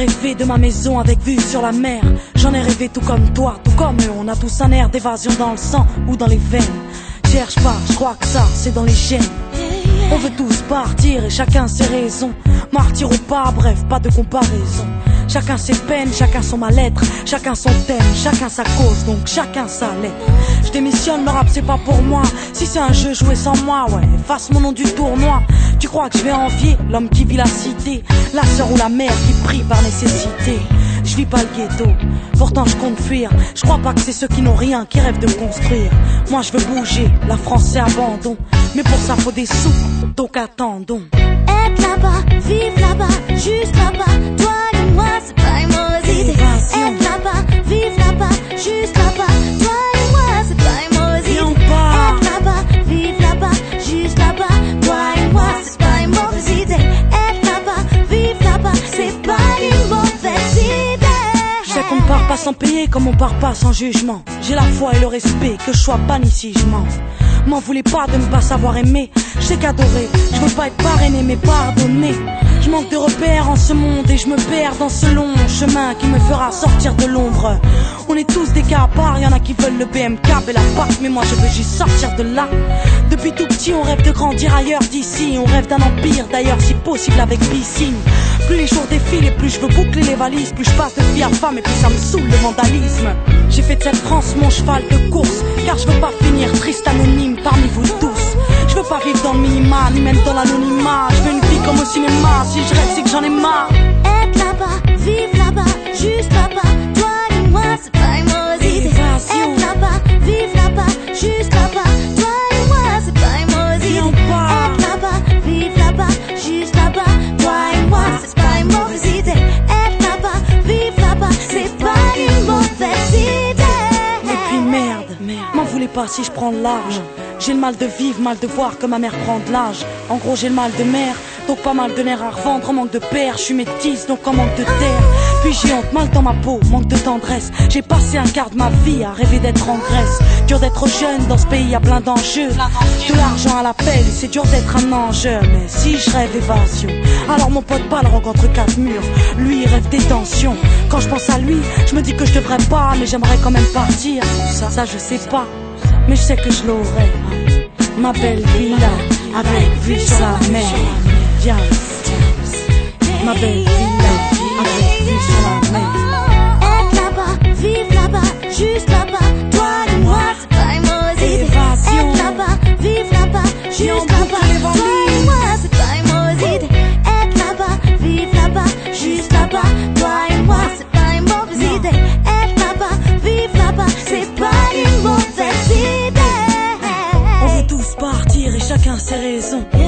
rêvé de ma maison avec vue sur la mer. J'en ai rêvé tout comme toi, tout comme eux. On a tous un air d'évasion dans le sang ou dans les veines. Cherche pas, je crois que ça, c'est dans les gènes. On veut tous partir et chacun ses raisons. Martyr ou pas, bref, pas de comparaison. Chacun ses peines, chacun son mal-être, chacun son thème, chacun sa cause, donc chacun sa lettre. Je démissionne, le rap c'est pas pour moi. Si c'est un jeu joué sans moi, ouais, efface mon nom du tournoi. Tu crois que je vais envier l'homme qui vit la cité, la sœur ou la mère qui prie par nécessité. Je vis pas le ghetto, pourtant je compte fuir. Je crois pas que c'est ceux qui n'ont rien qui rêvent de construire. Moi je veux bouger, la France c'est abandon. Mais pour ça faut des sous, donc attendons. Être là-bas, vivre là-bas, part pas sans payer comme on part pas sans jugement. J'ai la foi et le respect, que je sois banni si je mens. M'en voulez pas de ne pas savoir aimer. Je sais qu'adorer, je veux pas être parrainé mais pardonné. Je manque de repères en ce monde et je me perds dans ce long chemin qui me fera sortir de l'ombre. On est tous des cas à part, y en a qui veulent le BMK et la mais moi je veux juste sortir de là. Depuis tout petit, on rêve de grandir ailleurs d'ici. On rêve d'un empire d'ailleurs, si possible avec piscine. Plus les jours défilent et plus je veux boucler les valises, plus je passe de fille à femme et plus ça me saoule le vandalisme. J'ai fait de cette France mon cheval de course, car je veux pas finir triste anonyme parmi vous tous. Je veux pas vivre dans le minima, ni même dans l'anonymat. Je veux une vie comme au cinéma, si je rêve c'est que j'en ai marre. Pas si je prends large. J'ai le mal de vivre, mal de voir que ma mère prend de l'âge. En gros, j'ai le mal de mer, donc pas mal de nerfs à revendre. En manque de père, je suis métisse, donc en manque de terre. Puis j'ai honte, mal dans ma peau, manque de tendresse. J'ai passé un quart de ma vie à rêver d'être en Grèce. Dur d'être jeune dans ce pays, y a plein d'enjeux. De l'argent à l'appel, et c'est dur d'être un ange. Mais si je rêve évasion, alors mon pote pas le rencontre quatre murs. Lui, rêve détention. Quand je pense à lui, je me dis que je devrais pas, mais j'aimerais quand même partir. Ça, ça, je sais pas mais je sais que je l'aurai. Ma belle villa avec vue sur la mer. Viens, ma belle villa avec vue sur la mer. mesmo.